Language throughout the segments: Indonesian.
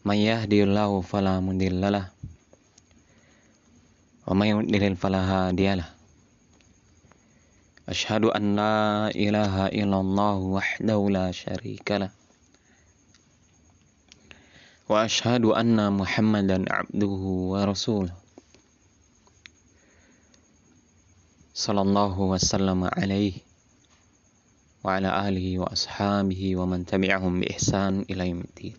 May yahdihillahu fala mudhillalah wa may yudlil fala hadiyalah. Ashhadu an la ilaha illallah wahdahu la syarikalah. Wa ashhadu anna Muhammadan abduhu wa rasuluh. Sallallahu wasallam alaihi wa ala alihi wa ashabihi wa man tabi'ahum bi ihsan ila yaumiddin.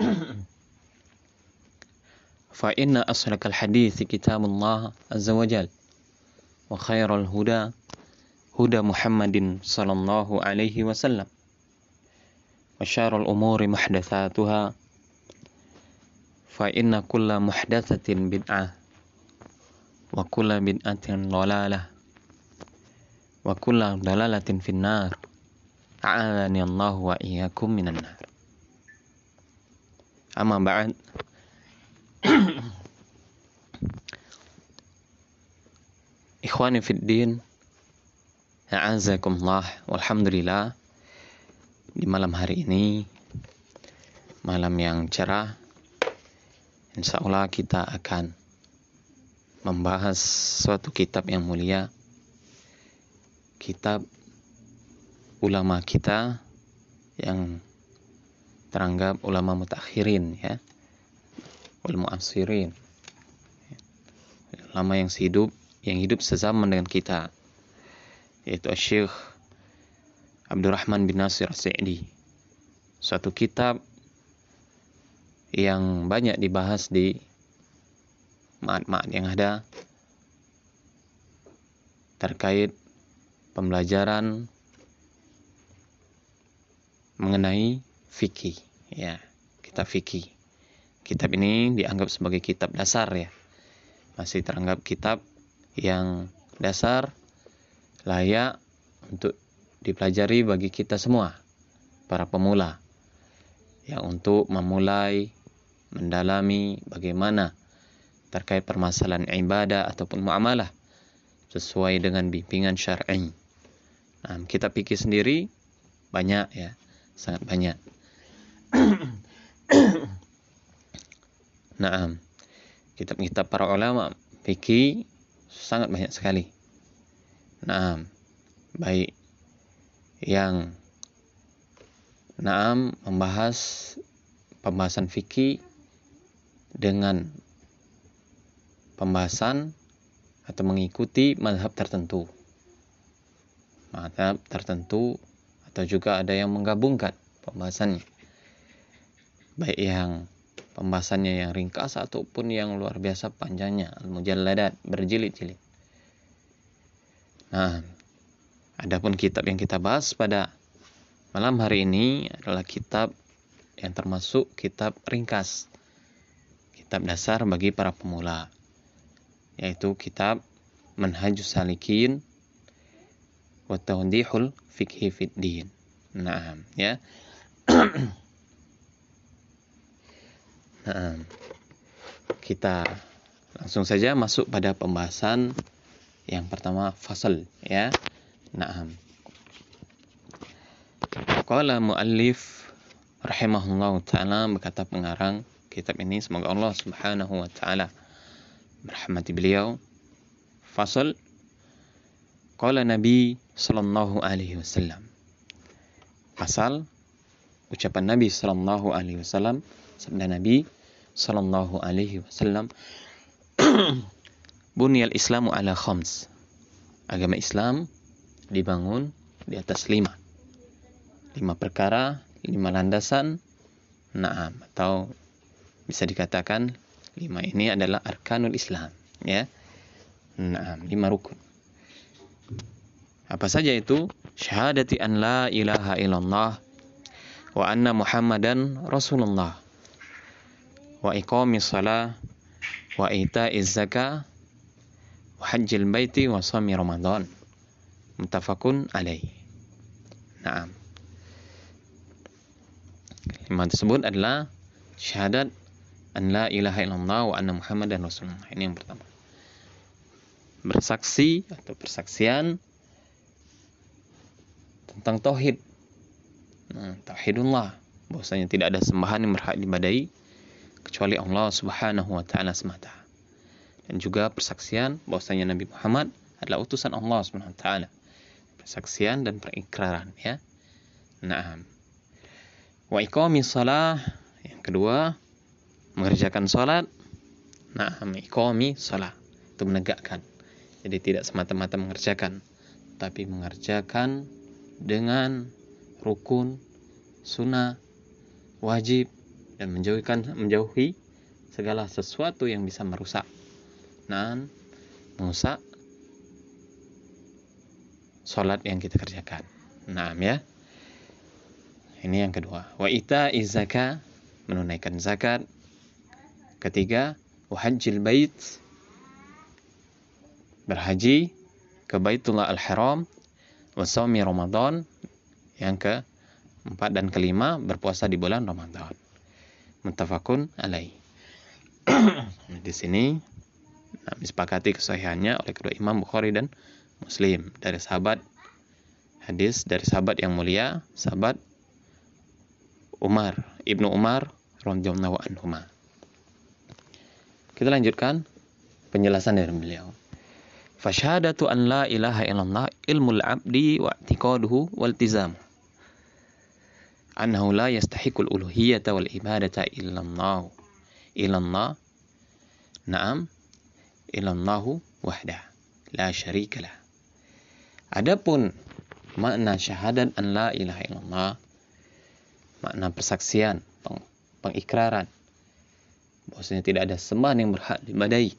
فإن أصدق الحديث كتاب الله عز وجل وخير الهدى هدى محمد صلى الله عليه وسلم وشار الأمور محدثاتها فإن كل محدثة بدعة وكل بدعة ضلالة وكل ضلالة في النار. أعاذني الله وإياكم من النار. أما بعد Ikhwani Fiddin A'azakumullah Walhamdulillah Di malam hari ini Malam yang cerah Insya Allah kita akan Membahas suatu kitab yang mulia Kitab Ulama kita Yang Teranggap ulama mutakhirin ya. Wal mu'asirin. Ulama yang hidup yang hidup sezaman dengan kita. Yaitu Syekh Abdurrahman bin Nasir Sa'di suatu kitab yang banyak dibahas di maat-maat yang ada terkait pembelajaran mengenai fikih ya. Kitab fikih kitab ini dianggap sebagai kitab dasar ya. Masih teranggap kitab yang dasar layak untuk dipelajari bagi kita semua para pemula. Yang untuk memulai mendalami bagaimana terkait permasalahan ibadah ataupun muamalah sesuai dengan bimbingan syar'i. Nah, kita pikir sendiri banyak ya, sangat banyak. nah, kitab-kitab para ulama fikih sangat banyak sekali. Nah, baik yang Naam membahas pembahasan fikih dengan pembahasan atau mengikuti madhab tertentu. Madhab tertentu atau juga ada yang menggabungkan pembahasannya. Baik yang pembahasannya yang ringkas ataupun yang luar biasa panjangnya al-mujalladat berjilid-jilid. Nah, adapun kitab yang kita bahas pada malam hari ini adalah kitab yang termasuk kitab ringkas. Kitab dasar bagi para pemula. Yaitu kitab Manhajus Salikin wa Tawdihul Fikhi Fid Din. Nah, ya. Nah, kita langsung saja masuk pada pembahasan yang pertama fasal ya. Naam. Qala muallif rahimahullah taala berkata pengarang kitab ini semoga Allah Subhanahu wa taala merahmati beliau. Fasal Qala Nabi sallallahu alaihi wasallam. Pasal ucapan Nabi sallallahu alaihi wasallam sabda Nabi sallallahu alaihi wasallam Bunyal Islamu ala khams. Agama Islam dibangun di atas lima. Lima perkara, lima landasan, naam atau bisa dikatakan lima ini adalah arkanul Islam, ya. Naam, lima rukun. Apa saja itu? Syahadati an la ilaha illallah wa anna Muhammadan Rasulullah wa iqamis salah wa ita'iz zakah wa hajjil baiti wa sami Ramadan. Mutafakun alaih. Naam. Lima tersebut adalah syahadat an la ilaha illallah wa anna muhammadan rasulullah. Ini yang pertama. Bersaksi atau persaksian tentang tauhid. Nah, tauhidullah bahwasanya tidak ada sembahan yang berhak dibadai kecuali Allah Subhanahu wa taala semata dan juga persaksian bahwasanya Nabi Muhammad adalah utusan Allah Subhanahu wa taala. Persaksian dan perikraran ya. Naam. Wa iqamis shalah yang kedua mengerjakan salat. Naam, iqami salat itu menegakkan. Jadi tidak semata-mata mengerjakan tapi mengerjakan dengan rukun, sunnah, wajib dan menjauhkan menjauhi segala sesuatu yang bisa merusak dan merusak sholat yang kita kerjakan. Nah, ya. Ini yang kedua. Wa ita izaka menunaikan zakat. Ketiga, wa hajjil bait berhaji ke Baitullah Al-Haram wa saumi Ramadan. Yang ke empat dan kelima berpuasa di bulan Ramadan. Muttafaqun alaih. di sini Nah, disepakati kesahihannya oleh kedua Imam Bukhari dan Muslim dari sahabat hadis dari sahabat yang mulia, sahabat Umar, Ibnu Umar radhiyallahu anhu. Kita lanjutkan penjelasan dari beliau. Fasyhadatu an la ilaha illallah ilmul abdi wa i'tiqaduhu wal tizam. Annahu la yastahiqul uluhiyyata wal ibadata illallah. Illallah. Naam, ilallahu wahda la syarikalah. Adapun makna syahadat an la ilaha illallah makna persaksian, peng, pengikraran bahwasanya tidak ada sembahan yang berhak dibadai,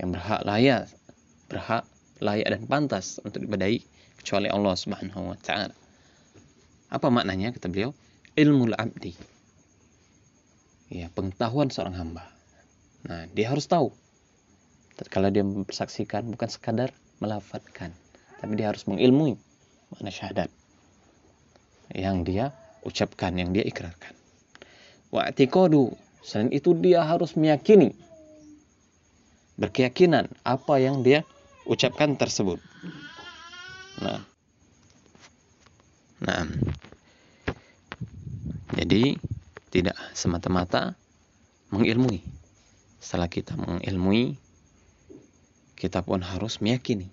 yang berhak layak, berhak layak dan pantas untuk dibadai kecuali Allah Subhanahu wa taala. Apa maknanya kata beliau? Ilmu abdi. Ya, pengetahuan seorang hamba. Nah, dia harus tahu kalau dia mempersaksikan bukan sekadar melafatkan, tapi dia harus mengilmui mana syahadat yang dia ucapkan, yang dia ikrarkan. Wa i'tiqadu, selain itu dia harus meyakini berkeyakinan apa yang dia ucapkan tersebut. Nah. Nah. Jadi tidak semata-mata mengilmui. Setelah kita mengilmui kita pun harus meyakini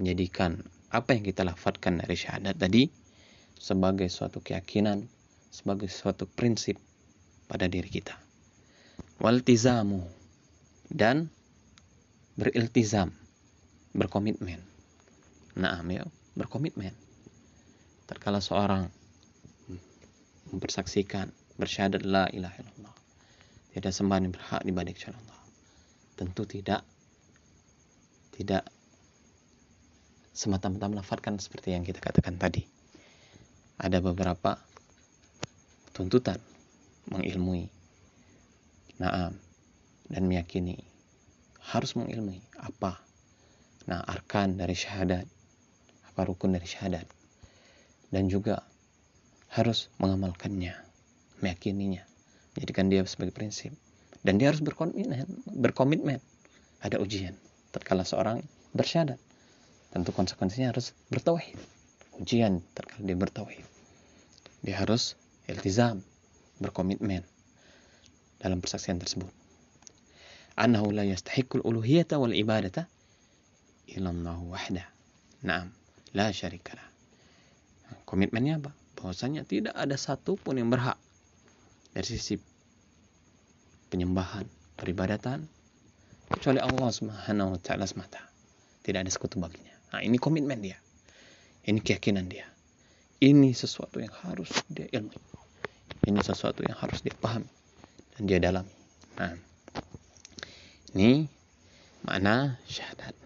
menjadikan apa yang kita lafadkan dari syahadat tadi sebagai suatu keyakinan, sebagai suatu prinsip pada diri kita. Waltizamu dan beriltizam, berkomitmen. Nah, ya, berkomitmen. Terkala seorang mempersaksikan bersyahadat la ilaha illallah. Tidak sembahan yang berhak dibanding Allah. Tentu tidak tidak semata-mata melafalkan seperti yang kita katakan tadi. Ada beberapa tuntutan mengilmui, naam, dan meyakini harus mengilmui apa nah arkan dari syahadat, apa rukun dari syahadat, dan juga harus mengamalkannya, meyakininya, Jadikan dia sebagai prinsip. Dan dia harus berkomitmen, berkomitmen. Ada ujian. Tatkala seorang bersyahadat. Tentu konsekuensinya harus bertauhid. Ujian tatkala dia bertauhid. Dia harus iltizam, berkomitmen dalam persaksian tersebut. Annahu la yastahiqul uluhiyata wal ibadata illa wahda. Naam, la syarikalah. Komitmennya apa? Bahwasanya tidak ada satu pun yang berhak dari sisi penyembahan, peribadatan kecuali Allah Subhanahu wa taala semata. Tidak ada sekutu baginya. Nah, ini komitmen dia. Ini keyakinan dia. Ini sesuatu yang harus dia ilmu. Ini sesuatu yang harus dia pahami dan dia dalami. Nah, ini makna syahadat.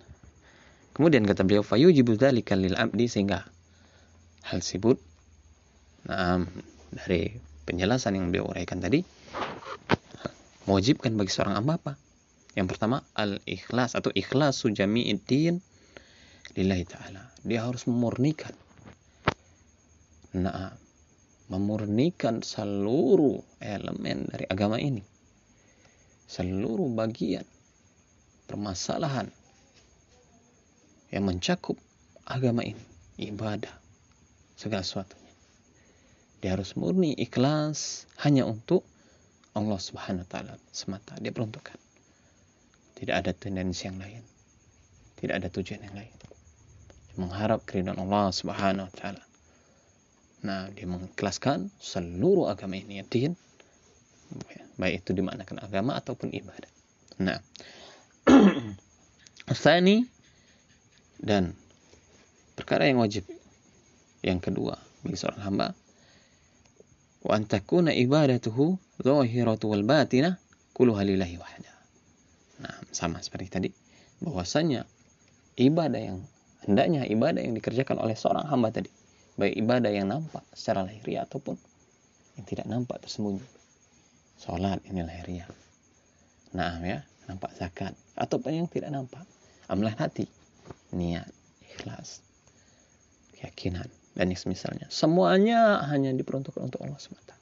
Kemudian kata beliau fayujibu dzalika lil abdi sehingga hal tersebut nah, dari penjelasan yang beliau uraikan tadi mewajibkan bagi seorang hamba apa? Yang pertama al-ikhlas atau ikhlas sujami'id lillahi ta'ala. Dia harus memurnikan. Nah, memurnikan seluruh elemen dari agama ini. Seluruh bagian permasalahan yang mencakup agama ini, ibadah, segala sesuatunya. Dia harus murni ikhlas hanya untuk Allah Subhanahu wa taala semata. Dia peruntukkan. Tidak ada tendensi yang lain. Tidak ada tujuan yang lain. Mengharap keridhaan Allah Subhanahu wa taala. Nah, dia mengikhlaskan seluruh agama ini, ya, din, baik itu dimaknakan agama ataupun ibadah. Nah, Sani dan perkara yang wajib yang kedua bagi seorang hamba wa an takuna ibadatuhu zahiratu wal batinah kulluha lillahi wahda. Nah, sama seperti tadi bahwasanya ibadah yang hendaknya ibadah yang dikerjakan oleh seorang hamba tadi baik ibadah yang nampak secara lahiriah ataupun yang tidak nampak tersembunyi. Salat ini lahiriah. Nah, ya, nampak zakat ataupun yang tidak nampak. Amalan hati, niat, ikhlas, keyakinan dan yang semisalnya. Semuanya hanya diperuntukkan untuk Allah semata.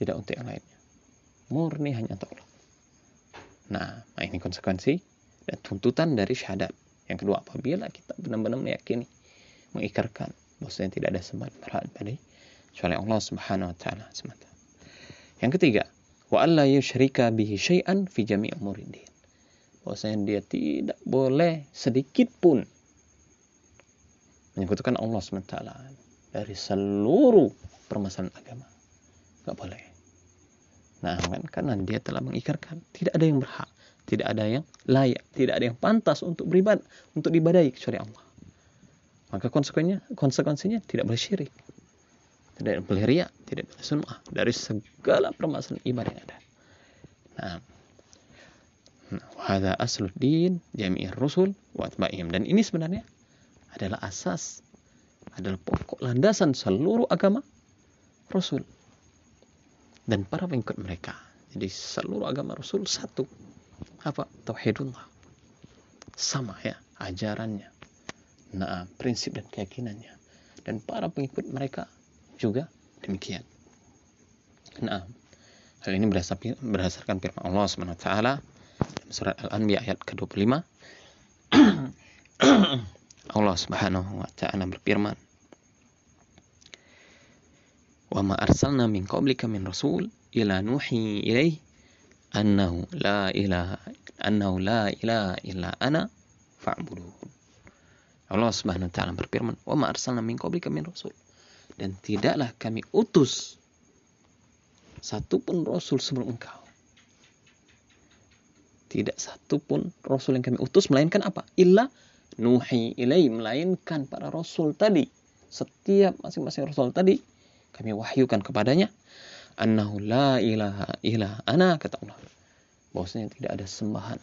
Tidak untuk yang lainnya. Murni hanya untuk Allah. Nah, nah ini konsekuensi dan tuntutan dari syahadat. Yang kedua, apabila kita benar-benar meyakini, mengikarkan Maksudnya tidak ada sembahan berhak pada kecuali Allah Subhanahu wa taala semata. Yang ketiga, wa alla yusyrika bihi syai'an fi jami' umuridin. Bahwasanya dia tidak boleh sedikit pun menyebutkan Allah SWT dari seluruh permasalahan agama. Gak boleh. Nah, kan karena dia telah mengikarkan, tidak ada yang berhak, tidak ada yang layak, tidak ada yang pantas untuk beribadah, untuk dibadai kecuali Allah maka konsekuensinya konsekuensinya tidak boleh syirik tidak boleh riak tidak boleh sunnah dari segala permasalahan ibadah yang ada nah Wahada aslud din jami'ir rusul wa atba'ihim. Dan ini sebenarnya adalah asas, adalah pokok landasan seluruh agama Rasul dan para pengikut mereka. Jadi seluruh agama Rasul satu. Apa? Tauhidullah. Sama ya ajarannya, nah, prinsip dan keyakinannya. Dan para pengikut mereka juga demikian. Nah, hal ini berdasarkan firman Allah SWT dalam surat Al-Anbiya ayat ke-25. Allah Subhanahu wa taala berfirman, "Wa ma arsalna min qablika min rasul ila nuhi ilaih annahu la ilaha annahu la ilaha illa ana fa'buduhu." Allah Subhanahu wa taala berfirman, "Wa ma arsalna min qablika min rasul." Dan tidaklah kami utus satu pun rasul sebelum engkau. Tidak satu pun rasul yang kami utus melainkan apa? Illa nuhi ilai melainkan para rasul tadi. Setiap masing-masing rasul tadi kami wahyukan kepadanya annahu la ilaha illa ana kata Allah. Bahwasanya tidak ada sembahan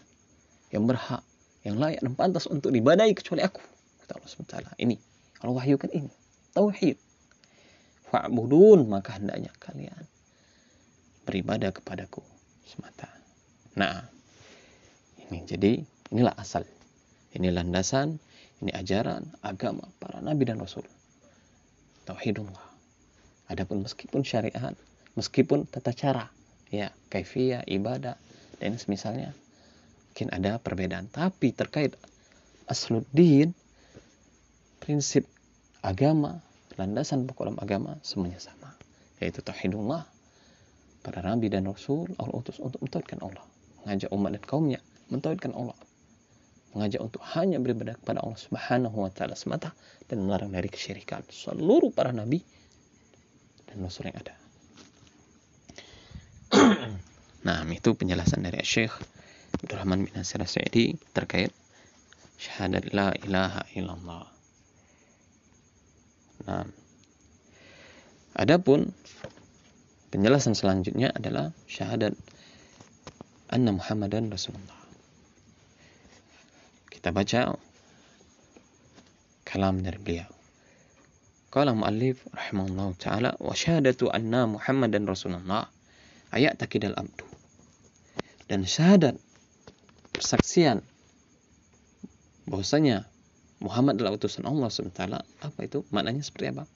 yang berhak, yang layak dan pantas untuk dibadai kecuali aku kata Allah SWT. Ini Allah wahyukan ini tauhid. Fa'budun maka hendaknya kalian beribadah kepadaku semata. Nah, ini jadi inilah asal. Ini landasan, ini ajaran agama para nabi dan rasul. Tauhidullah. Adapun meskipun syariat meskipun tata cara ya kaifiyah ibadah dan semisalnya mungkin ada perbedaan tapi terkait asluddin prinsip agama landasan pokok dalam agama semuanya sama yaitu tauhidullah para nabi dan rasul Allah utus untuk mentauhidkan Allah mengajak umat dan kaumnya mentauhidkan Allah mengajak untuk hanya beribadah kepada Allah Subhanahu wa taala semata dan melarang dari kesyirikan seluruh para nabi dan rasul yang ada. nah, itu penjelasan dari Syekh Abdurrahman bin Nasir Sa'idi terkait syahadat la ilaha illallah. Nah, adapun penjelasan selanjutnya adalah syahadat anna Muhammadan Rasulullah. Kita baca. Kalam dari beliau. Qala muallif rahimahullah taala wa syahadatu anna Muhammadan Rasulullah. Ayat takidal abdu. Dan syahadat persaksian bahwasanya Muhammad adalah utusan Allah SWT apa itu? Maknanya seperti apa?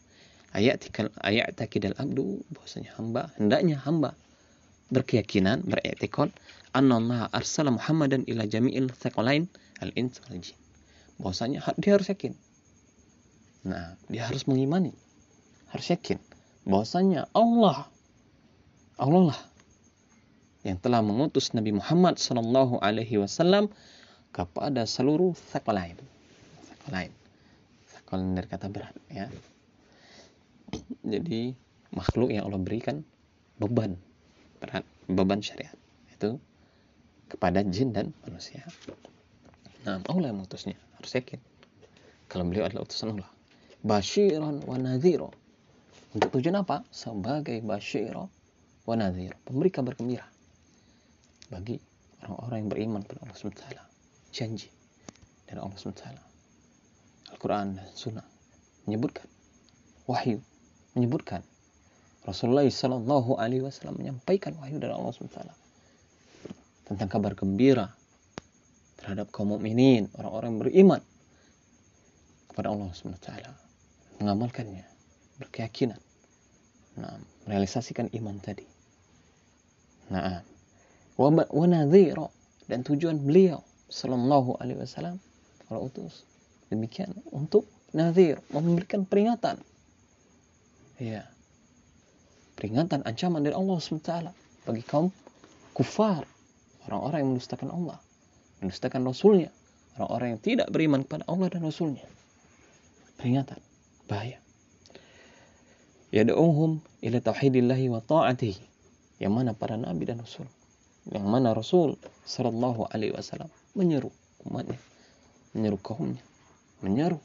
Ayat ayat takidal abdu bahwasanya hamba hendaknya hamba berkeyakinan beriktikad Allah arsala Muhammadan ila jami'il thaqalain al-ins wal jin bahwasanya dia harus yakin nah dia harus mengimani harus yakin bahwasanya Allah Allah lah yang telah mengutus Nabi Muhammad Sallallahu Alaihi Wasallam kepada seluruh sakalain. Sakalain. Sakalain dari kata berat, ya. Jadi makhluk yang Allah berikan beban berat, beban syariat itu kepada jin dan manusia. Nah, Allah yang mengutusnya, harus yakin. Kalau beliau adalah utusan Allah. Bashiran wa nadhiro. Untuk tujuan apa? Sebagai basyiro wa nadhiro. Pemberi kabar gembira bagi orang-orang yang beriman kepada Allah SWT janji dari Allah SWT Al-Quran dan Sunnah menyebutkan wahyu menyebutkan Rasulullah Sallallahu Alaihi Wasallam menyampaikan wahyu dari Allah SWT tentang kabar gembira terhadap kaum mukminin orang-orang yang beriman kepada Allah SWT mengamalkannya berkeyakinan. Nah, merealisasikan iman tadi. Nah wa nadhira dan tujuan beliau sallallahu alaihi wasallam kalau utus demikian untuk nadhir memberikan peringatan. Ya. Peringatan ancaman dari Allah SWT bagi kaum kufar orang-orang yang mendustakan Allah mendustakan Rasulnya. Orang-orang yang tidak beriman kepada Allah dan Rasulnya. Peringatan. Bahaya. Yad'uhum ila tauhidillahi wa ta'atihi. Yang mana para nabi dan rasul. Yang mana Rasul Shallallahu Alaihi Wasallam menyeru umatnya, menyeru kaumnya, menyeru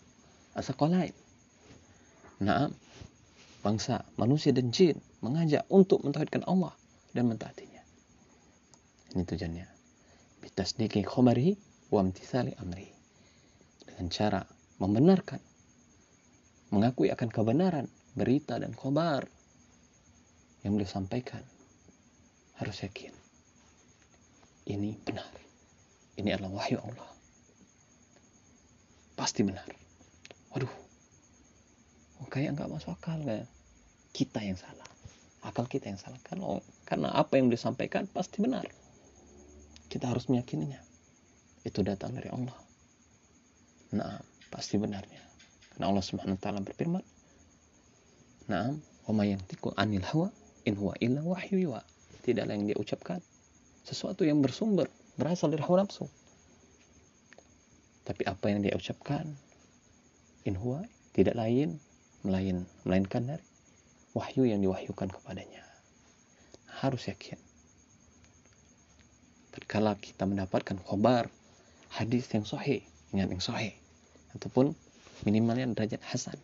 asal lain. Nah, bangsa manusia dan jin mengajak untuk mentauhidkan Allah dan mentaatinya. Ini tujuannya. Bitasdiki khobari wa amtithali amri. Dengan cara membenarkan, mengakui akan kebenaran berita dan khobar yang beliau sampaikan. Harus yakin ini benar. Ini adalah wahyu Allah. Pasti benar. Waduh, oh, kayak nggak masuk akal kayak kita yang salah. Akal kita yang salah. Karena, karena apa yang disampaikan pasti benar. Kita harus meyakininya. Itu datang dari Allah. Nah, pasti benarnya. Karena Allah Subhanahu wa taala berfirman, "Na'am, wa may yantiqu anil hawa in huwa illa wahyu Tidaklah yang dia ucapkan sesuatu yang bersumber berasal dari hawa nafsu tapi apa yang dia ucapkan in huwa tidak lain melain melainkan dari wahyu yang diwahyukan kepadanya harus yakin tatkala kita mendapatkan khobar hadis yang sahih dengan yang sahih ataupun minimalnya derajat hasan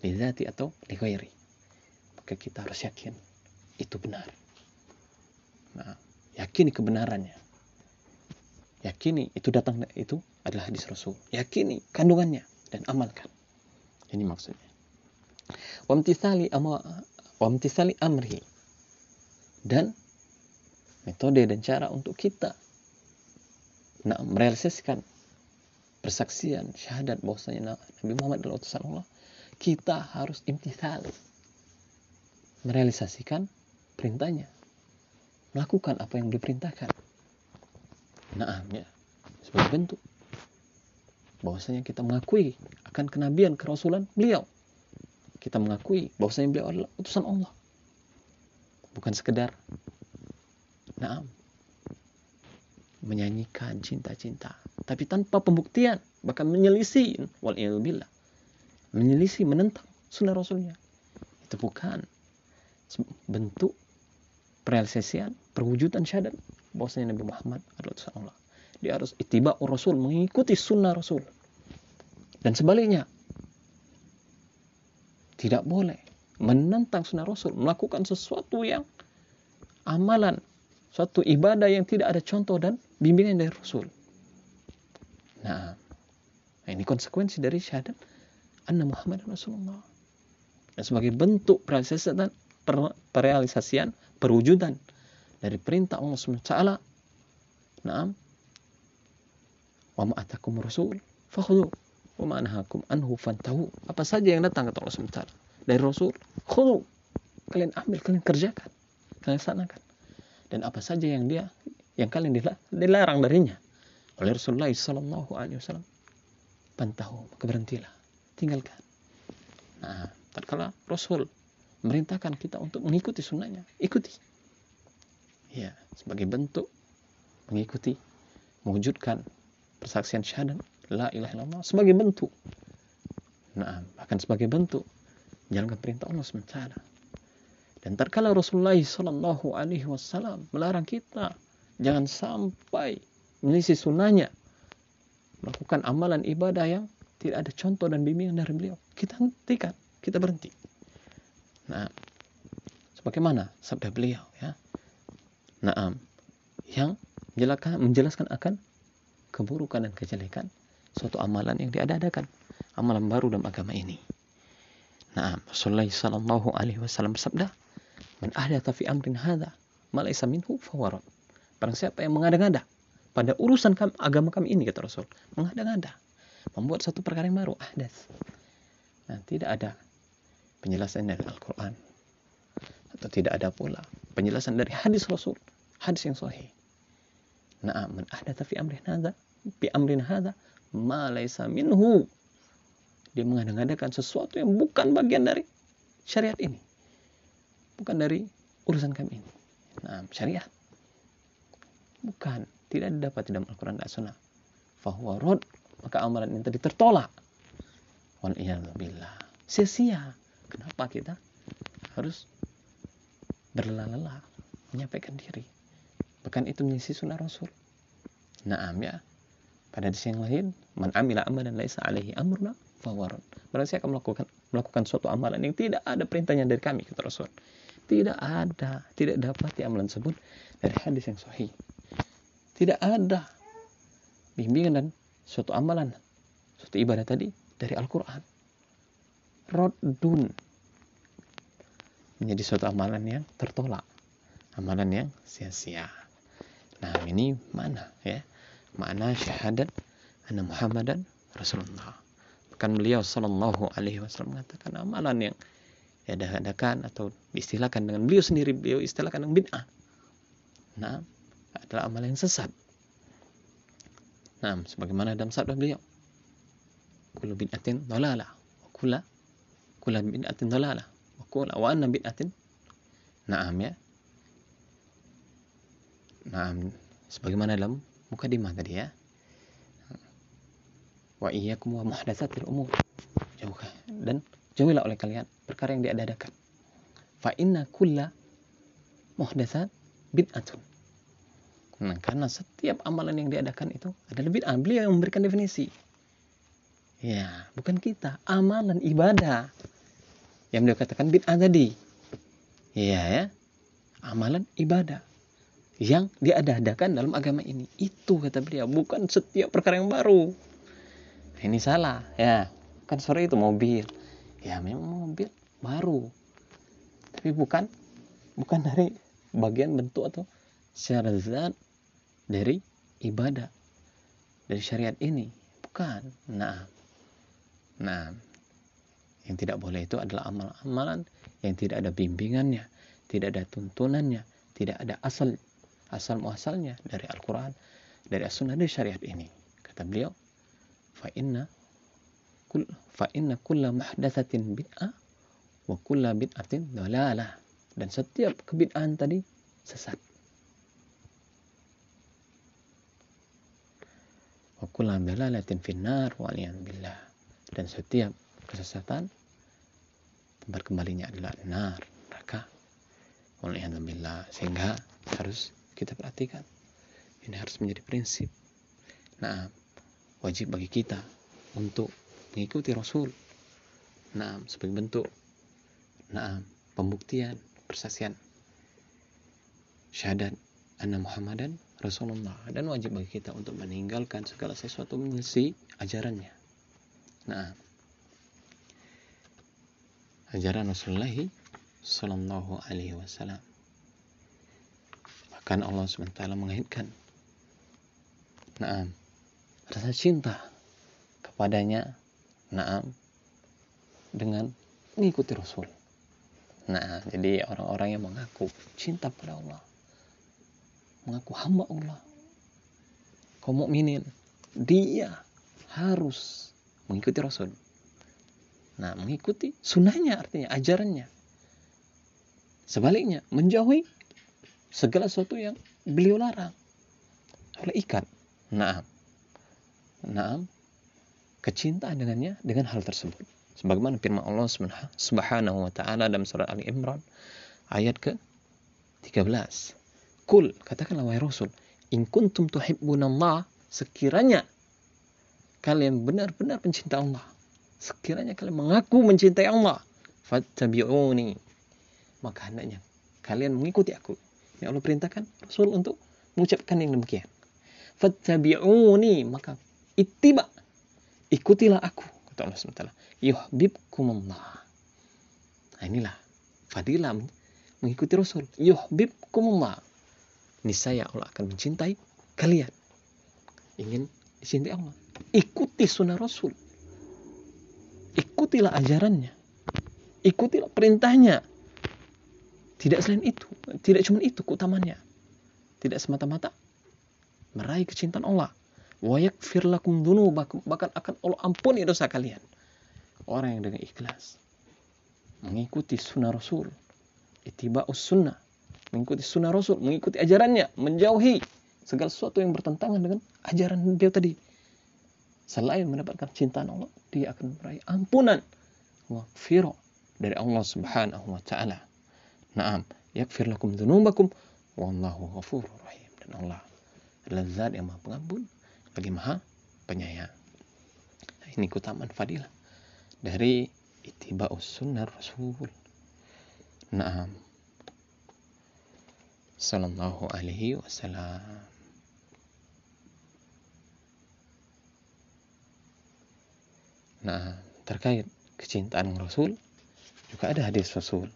lidati atau lighairi maka kita harus yakin itu benar. Nah yakini kebenarannya. Yakini itu datang itu adalah hadis Rasul. Yakini kandungannya dan amalkan. Ini maksudnya. Wamtisali amri dan metode dan cara untuk kita nah, merealisasikan persaksian syahadat bahwasanya Nabi Muhammad adalah utusan Allah kita harus imtithal. Merealisasikan perintahnya. Melakukan apa yang diperintahkan. Nah ya. Sebagai bentuk bahwasanya kita mengakui akan kenabian kerasulan beliau. Kita mengakui bahwasanya beliau adalah utusan Allah. Bukan sekedar nah menyanyikan cinta-cinta. Tapi tanpa pembuktian bahkan menyelisih wal menyelisih menentang sunnah rasulnya. Itu bukan bentuk realisasian perwujudan syahadat bahwasanya Nabi Muhammad adalah utusan Allah. Dia harus ittiba rasul mengikuti sunnah rasul. Dan sebaliknya tidak boleh menentang sunnah rasul melakukan sesuatu yang amalan suatu ibadah yang tidak ada contoh dan bimbingan dari rasul. Nah, nah ini konsekuensi dari syahadat anna Muhammad Rasulullah. Dan sebagai bentuk perealisasian, perealisasian perwujudan dari perintah Allah SWT nah wa ma'atakum rasul fakhudhu wa ma'anahakum anhu fantahu. Apa saja yang datang kata Allah SWT dari rasul khudhu. Kalian ambil kalian kerjakan kalian sanakan dan apa saja yang dia yang kalian dilarang darinya. Oleh Rasulullah sallallahu alaihi wasallam. Pantahu maka berhentilah tinggalkan. Nah tatkala Rasul merintahkan kita untuk mengikuti sunnahnya ikuti. Ya sebagai bentuk mengikuti mewujudkan persaksian syahadat la ilaha illallah sebagai bentuk. Nah bahkan sebagai bentuk menjalankan perintah Allah SWT dan terkala Rasulullah Sallallahu Alaihi Wasallam melarang kita jangan sampai menyelisih sunnahnya melakukan amalan ibadah yang tidak ada contoh dan bimbingan dari beliau kita hentikan kita berhenti nah sebagaimana sabda beliau ya Naam. Yang menjelaskan, menjelaskan akan keburukan dan kejelekan suatu amalan yang diadakan, amalan baru dalam agama ini. Naam, Rasulullah sallallahu alaihi wasallam bersabda, "Man ahdatha fi amrin hadza ma laysa minhu fawarad." Barang siapa yang mengada-ngada pada urusan kami, agama kami ini kata Rasul, mengada-ngada, membuat satu perkara yang baru, ahdas. Nah, tidak ada penjelasan dari Al-Qur'an atau tidak ada pula penjelasan dari hadis Rasul hadis yang sahih. Nah, man ahdatha fi amrin hadza fi amrin hadza ma minhu. Dia mengadakan sesuatu yang bukan bagian dari syariat ini. Bukan dari urusan kami ini. Nah, syariat. Bukan. Tidak dapat dalam Al-Quran dan Sunnah. Fahuwa rod. Maka amalan ini tadi tertolak. Wal'iyadzubillah. Sia-sia. Kenapa kita harus berlelah-lelah menyampaikan diri Bahkan itu mengisi sunnah Rasul. Naam ya. Pada hadis yang lain, man amila amalan laisa alaihi amruna fawarun. Barang siapa melakukan melakukan suatu amalan yang tidak ada perintahnya dari kami kata Rasul. Tidak ada, tidak dapat di amalan tersebut dari hadis yang sahih. Tidak ada bimbingan dan suatu amalan, suatu ibadah tadi dari Al-Quran. Rodun menjadi suatu amalan yang tertolak, amalan yang sia-sia. Nah, ini mana ya? Mana syahadat anna Muhammadan Rasulullah. Bahkan beliau sallallahu alaihi wasallam mengatakan amalan yang ya adakan atau diistilahkan dengan beliau sendiri beliau istilahkan dengan bid'ah. Nah, adalah amalan yang sesat. Nah, sebagaimana dalam sabda beliau, kullu bid'atin dhalalah wa kullu kullu bid'atin dhalalah wa kullu wa anna bid'atin Naam ya. Nah, sebagaimana dalam mukadimah tadi ya. Wa iyyakum wa muhdatsatil umur. Jauhkan dan jauhilah oleh kalian perkara yang diadakan. Fa inna kulla muhdatsat bid'atun. Nah, karena setiap amalan yang diadakan itu adalah bid'ah. Beliau yang memberikan definisi. Ya, bukan kita. Amalan ibadah. Yang beliau katakan bid'ah tadi. Iya ya. Amalan ibadah yang diadakan dalam agama ini. Itu kata beliau, bukan setiap perkara yang baru. Ini salah, ya. Kan sore itu mobil. Ya memang mobil baru. Tapi bukan bukan dari bagian bentuk atau secara zat dari ibadah dari syariat ini bukan nah nah yang tidak boleh itu adalah amal-amalan yang tidak ada bimbingannya tidak ada tuntunannya, tidak ada asal asal muasalnya dari Al-Quran, dari As-Sunnah, dari syariat ini. Kata beliau, fa inna kul fa inna kulla mahdatsatin bid'ah wa kulla bid'atin dalalah. Dan setiap kebid'ahan tadi sesat. Wa kulla dalalatin finnar wa billah. Dan setiap kesesatan tempat kembalinya adalah nar, neraka. Waliyadzubillah. Sehingga harus kita perhatikan. Ini harus menjadi prinsip. Nah, wajib bagi kita untuk mengikuti Rasul. Nah, sebagai bentuk nah, pembuktian persaksian syahadat anna Muhammadan Rasulullah dan wajib bagi kita untuk meninggalkan segala sesuatu menyelisi ajarannya. Nah, ajaran Rasulullah Sallallahu Alaihi Wasallam. Bahkan Allah SWT mengaitkan nah, rasa cinta kepadanya nah, dengan mengikuti Rasul. Nah, jadi orang-orang yang mengaku cinta pada Allah, mengaku hamba Allah, kaum mukminin, dia harus mengikuti Rasul. Nah, mengikuti sunnahnya artinya ajarannya. Sebaliknya, menjauhi segala sesuatu yang beliau larang. Oleh ikat. Nah, nah, kecintaan dengannya dengan hal tersebut. Sebagaimana firman Allah Subhanahu wa taala dalam surat Ali Imran ayat ke 13. Kul, katakanlah wahai Rasul, in kuntum tuhibbunallah, sekiranya kalian benar-benar mencintai Allah, sekiranya kalian mengaku mencintai Allah, fattabi'uni. Maka hendaknya kalian mengikuti aku. Yang Allah perintahkan Rasul untuk mengucapkan yang demikian. Fattabi'uni, maka ittiba ikutilah aku kata Allah SWT yuhibbukumullah nah inilah fadilah mengikuti Rasul. Yuhibbukumullah niscaya Allah akan mencintai kalian. Ingin dicintai Allah. Ikuti sunnah Rasul. Ikutilah ajarannya. Ikutilah perintahnya. Tidak selain itu tidak cuma itu keutamannya. Tidak semata-mata meraih kecintaan Allah wa yakfir lakum dunubakum bahkan akan Allah ampuni dosa kalian. Orang yang dengan ikhlas mengikuti sunnah Rasul. Itiba'us sunnah. Mengikuti sunnah Rasul. Mengikuti ajarannya. Menjauhi segala sesuatu yang bertentangan dengan ajaran beliau tadi. Selain mendapatkan cinta Allah dia akan meraih ampunan. Waqfiro dari Allah Subhanahu wa taala. Naam, yakfir lakum dzunubakum wallahu ghafurur rahim. Dan Allah adalah zat yang Maha Pengampun lagi maha penyayang. Nah, ini keutamaan fadilah dari itiba'us sunnah Rasul. Naam. Sallallahu alaihi wasallam. Nah, terkait kecintaan Rasul juga ada hadis Rasul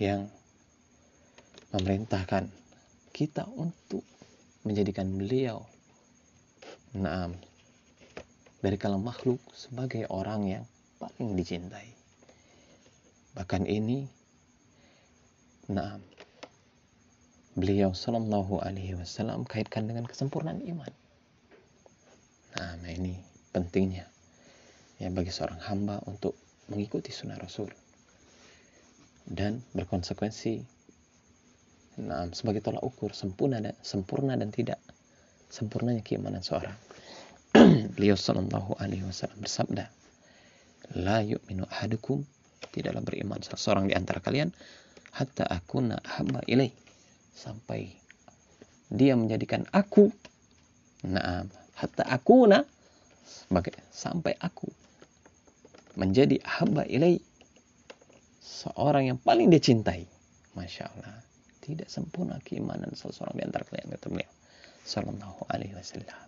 yang memerintahkan kita untuk menjadikan beliau Naam. Dari kalangan makhluk sebagai orang yang paling dicintai. Bahkan ini Naam. Beliau sallallahu alaihi wasallam kaitkan dengan kesempurnaan iman. Nah, ini pentingnya ya bagi seorang hamba untuk mengikuti sunnah Rasul dan berkonsekuensi nah, sebagai tolak ukur sempurna dan sempurna dan tidak sempurnanya keimanan seorang. Beliau sallallahu alaihi wasallam bersabda, "La yu'minu ahadukum tidaklah beriman seorang di antara kalian hatta akuna hamba ilai sampai dia menjadikan aku na'am hatta akuna sebagai sampai aku menjadi hamba ilai seorang yang paling dia cintai. Masya Allah. Tidak sempurna keimanan seseorang di antara kalian kata beliau. Sallallahu Alaihi Wasallam.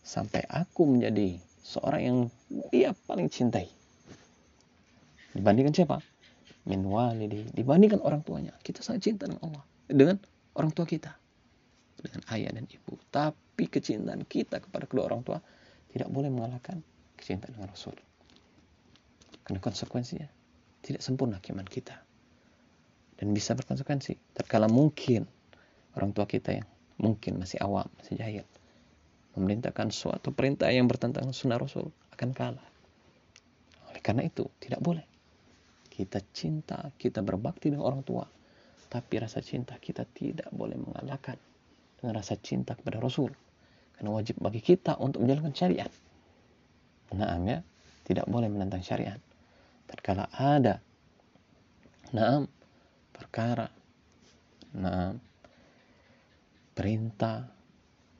Sampai aku menjadi seorang yang dia paling cintai. Dibandingkan siapa? Min walidi. Dibandingkan orang tuanya. Kita sangat cinta dengan Allah. Dengan orang tua kita. Dengan ayah dan ibu. Tapi kecintaan kita kepada kedua orang tua tidak boleh mengalahkan kecintaan dengan Rasul. Karena konsekuensinya tidak sempurna iman kita. dan bisa berkonsekuensi. Terkala mungkin orang tua kita yang mungkin masih awam, masih jahil, memerintahkan suatu perintah yang bertentangan sunnah Rasul akan kalah. Oleh karena itu, tidak boleh. Kita cinta, kita berbakti dengan orang tua. Tapi rasa cinta kita tidak boleh mengalahkan dengan rasa cinta kepada Rasul. Karena wajib bagi kita untuk menjalankan syariat. Naam ya, tidak boleh menentang syariat. Tatkala ada naam perkara nah perintah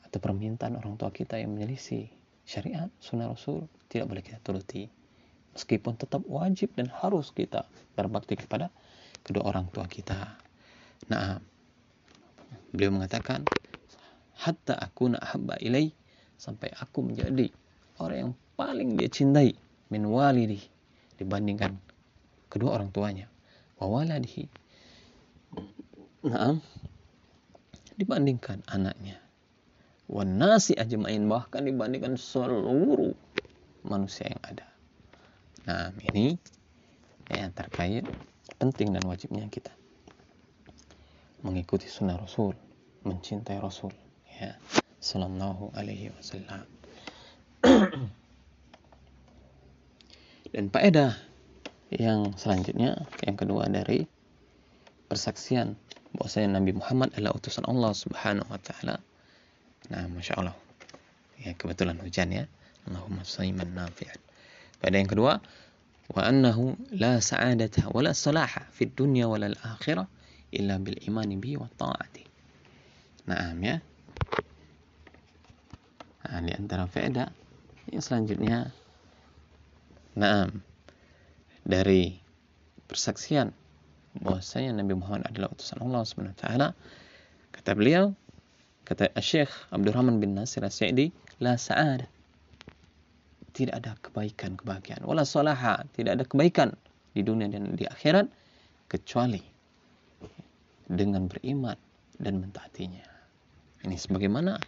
atau permintaan orang tua kita yang menyelisih syariat sunnah rasul tidak boleh kita turuti. Meskipun tetap wajib dan harus kita berbakti kepada kedua orang tua kita. Nah beliau mengatakan hatta aku habba ilai sampai aku menjadi orang yang paling dia cintai min walidi dibandingkan kedua orang tuanya wa waladihi. Nah, dibandingkan anaknya. Wanasi ajmain bahkan dibandingkan seluruh manusia yang ada. Nah, ini yang terkait penting dan wajibnya kita mengikuti sunnah Rasul, mencintai Rasul, ya, Sallallahu Alaihi Wasallam. dan faedah yang selanjutnya, yang kedua dari persaksian bahwasanya Nabi Muhammad adalah utusan Allah Subhanahu wa taala. Nah, Masya Allah. Ya, kebetulan hujan ya. Allahumma saiman nafi'an. Pada yang kedua, wa annahu la sa'adata wa la salaha fi dunya wa la akhirah illa bil imani bi wa ta'ati. Naam ya. Nah, di antara faedah yang selanjutnya Naam dari persaksian bahwasanya Nabi Muhammad adalah utusan Allah Subhanahu wa taala. Kata beliau, kata Syekh Abdurrahman bin Nasir As-Sa'di, la sa'ada. Tidak ada kebaikan, kebahagiaan. Wala salaha, tidak ada kebaikan di dunia dan di akhirat kecuali dengan beriman dan mentaatinya. Ini sebagaimana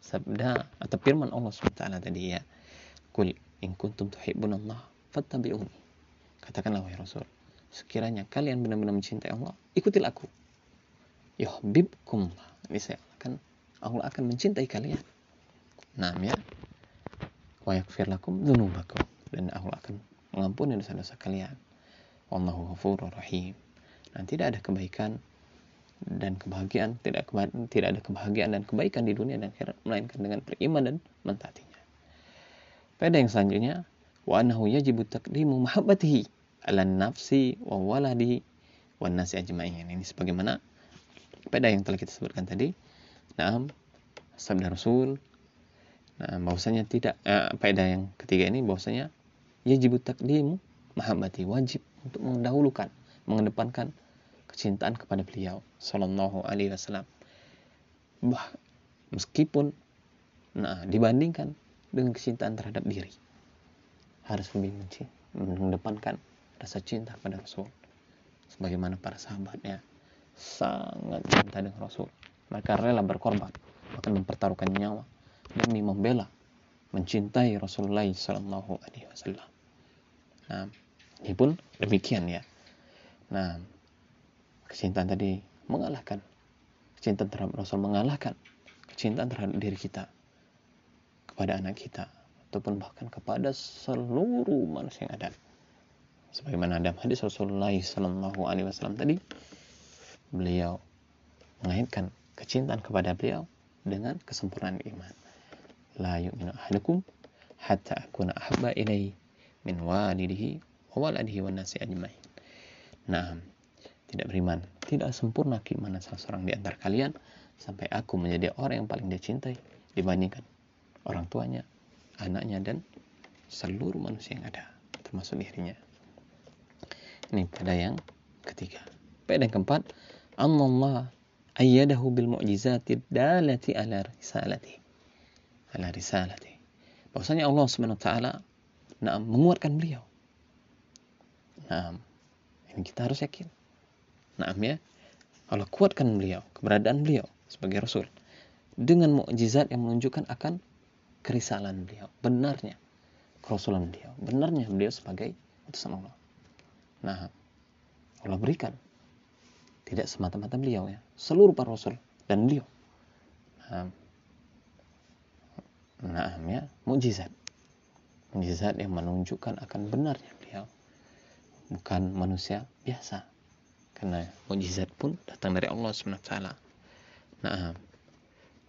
sabda atau firman Allah SWT tadi ya. Kul in kuntum tuhibbunallah fattabi'uni. Katakanlah wahai Rasul, sekiranya kalian benar-benar mencintai Allah, ikutilah aku. Yuhibbukum. Ini saya akan Allah akan mencintai kalian. Nah, ya. Wa yaghfir lakum dzunubakum dan Allah akan mengampuni dosa-dosa kalian. Wallahu ghafurur rahim. Dan tidak ada kebaikan dan kebahagiaan, tidak keba tidak ada kebahagiaan dan kebaikan di dunia dan akhirat melainkan dengan beriman dan mentaatinya. Pada yang selanjutnya, wa annahu yajibu taqdimu mahabbatihi ala nafsi wa waladi wa nasi ajma'in. Ini sebagaimana pada yang telah kita sebutkan tadi. Nah, sabda Rasul Nah, bahwasanya tidak eh, pada yang ketiga ini bahwasanya yajib takdimu mahabbati wajib untuk mendahulukan, mengedepankan kecintaan kepada beliau sallallahu alaihi wasallam. Bah, meskipun nah dibandingkan dengan kecintaan terhadap diri harus lebih mengedepankan rasa cinta pada Rasul sebagaimana para sahabatnya sangat cinta dengan Rasul mereka rela berkorban bahkan mempertaruhkan nyawa demi membela mencintai Rasulullah Sallallahu Alaihi Wasallam. Nah, ini pun demikian ya. Nah, kecintaan tadi mengalahkan kecintaan terhadap Rasul mengalahkan kecintaan terhadap diri kita kepada anak kita ataupun bahkan kepada seluruh manusia yang ada sebagaimana dalam hadis Rasulullah Sallallahu Alaihi Wasallam tadi beliau mengaitkan kecintaan kepada beliau dengan kesempurnaan iman. La yu'minu ahadukum hatta akuna ahabba ilai min walidihi wa waladihi wa nasi ajmain. Nah tidak beriman tidak sempurna keimanan salah seorang di antara kalian sampai aku menjadi orang yang paling dia cintai dibandingkan orang tuanya anaknya dan seluruh manusia yang ada termasuk dirinya ini pada yang ketiga. Pada yang keempat, Allah ayyadahu bil mu'jizati dalati ala risalati. Ala risalati. Bahwasanya Allah Subhanahu wa taala menguatkan beliau. Nah, ini kita harus yakin. Nah, ya. Allah kuatkan beliau, keberadaan beliau sebagai rasul dengan mukjizat yang menunjukkan akan kerisalan beliau, benarnya kerasulan beliau, benarnya beliau sebagai utusan Allah. Nah, Allah berikan tidak semata-mata beliau ya seluruh para rasul dan beliau. Nah, nah ya mujizat mujizat yang menunjukkan akan benarnya beliau. Bukan manusia biasa. Karena mujizat pun datang dari Allah swt nah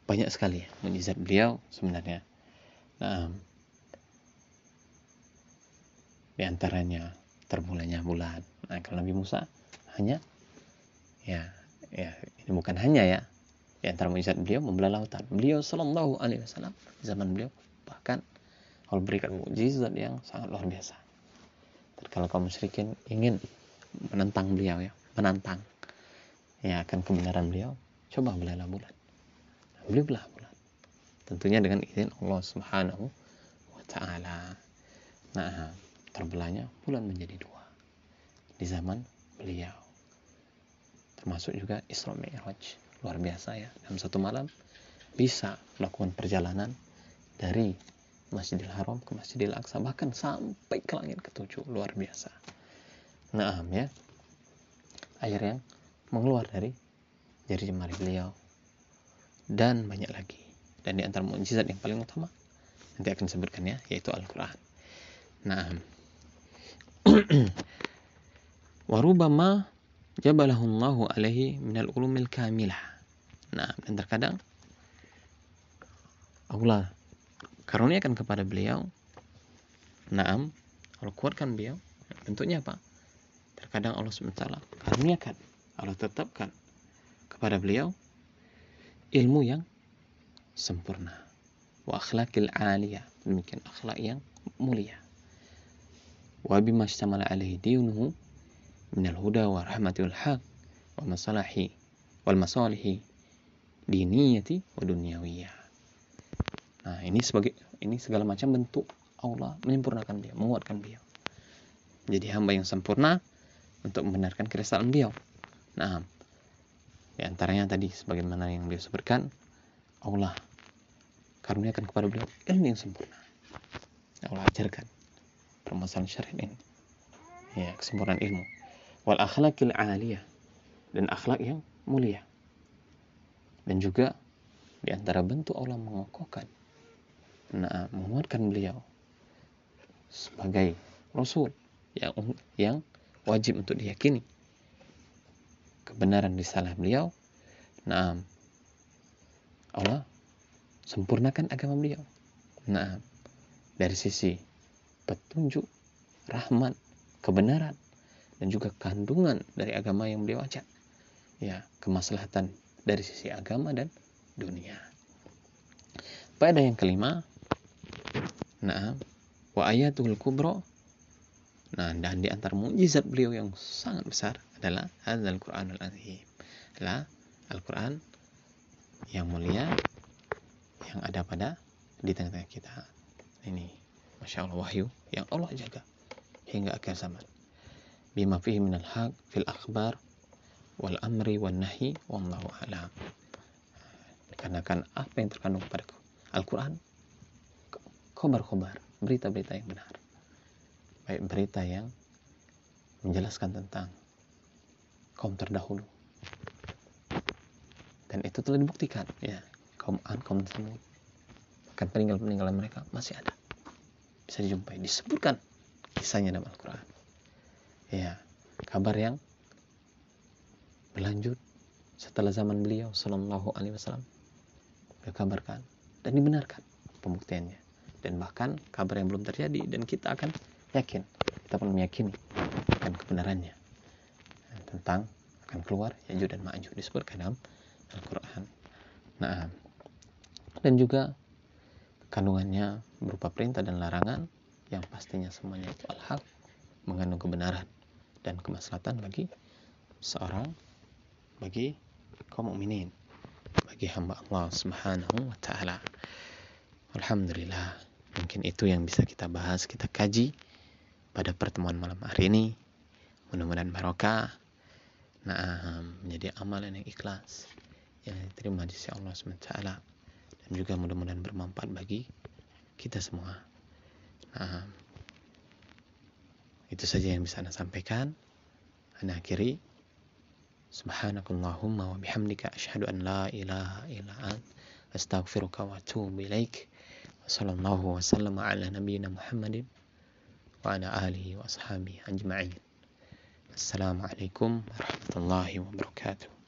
banyak sekali ya mujizat beliau sebenarnya. Nah di antaranya terbulanya bulan. Nah kalau Nabi Musa hanya ya ya ini bukan hanya ya. Di antara mujizat beliau membelah lautan. Beliau sallallahu alaihi wasallam zaman beliau bahkan Allah berikan mujizat yang sangat luar biasa. Dan kalau kaum musyrikin ingin menentang beliau ya menantang ya akan kebenaran beliau coba belahlah bulan. Nah, beliau belah bulan. Tentunya dengan izin Allah subhanahu wa ta'ala. Nah terbelahnya bulan menjadi dua. Di zaman beliau. Termasuk juga Isra Mi'raj. Luar biasa ya. Dalam satu malam bisa melakukan perjalanan dari Masjidil Haram ke Masjidil Aqsa bahkan sampai ke langit ketujuh. Luar biasa. Nah ya. Air yang mengeluar dari jari jemari beliau. Dan banyak lagi. Dan di antara mukjizat yang paling utama nanti akan disebutkan ya yaitu Al-Qur'an. Nah, warubama jabalahullahu alaihi minal ulumil kamilah. Nah, dan terkadang Allah karuniakan kepada beliau Naam, Allah kuatkan beliau. Bentuknya apa? Terkadang Allah SWT karuniakan, Allah tetapkan kepada beliau ilmu yang sempurna. Wa akhlakil aliyah. Demikian akhlak yang mulia wa bima ishtamala alaihi dinuhu minal huda wa rahmatil والمصالح wa masalahi. Nah, ini sebagai ini segala macam bentuk Allah menyempurnakan dia, menguatkan dia. Jadi hamba yang sempurna untuk membenarkan keresahan beliau. Nah, di antaranya tadi sebagaimana yang beliau sebutkan, Allah karuniakan kepada beliau ilmu yang sempurna. Allah ajarkan permasalahan syariat ini. Ya, kesempurnaan ilmu wal akhlakil aliyah dan akhlak yang mulia. Dan juga di antara bentuk Allah mengokohkan nah, menguatkan beliau sebagai rasul yang yang wajib untuk diyakini kebenaran risalah beliau. Nah, Allah sempurnakan agama beliau. Nah, dari sisi petunjuk, rahmat, kebenaran, dan juga kandungan dari agama yang beliau ajak. Ya, kemaslahatan dari sisi agama dan dunia. Pada yang kelima, nah, wa ayatul kubro. Nah, dan di antara mujizat beliau yang sangat besar adalah al Quran al-Azim. Al-Quran yang mulia yang ada pada di tengah-tengah kita. Ini Masya Allah wahyu yang Allah jaga hingga akhir zaman. Bima fihi minal haq fil akhbar wal amri wan nahi wallahu alam. Dikarenakan apa yang terkandung pada Al-Quran khobar-khobar berita-berita yang benar. Baik berita yang menjelaskan tentang kaum terdahulu. Dan itu telah dibuktikan ya. Kaum An, kaum Samud akan peninggalan-peninggalan mereka masih ada bisa dijumpai. Disebutkan kisahnya dalam Al-Quran. Ya kabar yang berlanjut setelah zaman beliau Shallallahu Alaihi Wasallam dikabarkan dan dibenarkan pembuktiannya. Dan bahkan kabar yang belum terjadi dan kita akan yakin kita pun meyakini akan kebenarannya. Tentang akan keluar Ya'juj dan Ma'juj disebutkan dalam Al-Quran. Nah, dan juga kandungannya berupa perintah dan larangan yang pastinya semuanya itu al-haq mengandung kebenaran dan kemaslahatan bagi seorang bagi kaum mukminin bagi hamba Allah Subhanahu wa taala. Alhamdulillah, mungkin itu yang bisa kita bahas, kita kaji pada pertemuan malam hari ini. Mudah-mudahan barokah. Nah, menjadi amalan yang ikhlas yang diterima di sisi Allah SWT juga mudah-mudahan bermanfaat bagi kita semua. Nah, itu saja yang bisa Anda sampaikan. Anda akhiri. subhanakallahumma wa bihamdika asyhadu an la ilaha illa ant astaghfiruka wa atubu ilaik sallallahu wasallam ala nabiyyina muhammadin wa ala alihi wa ashabihi ajma'in assalamualaikum warahmatullahi wabarakatuh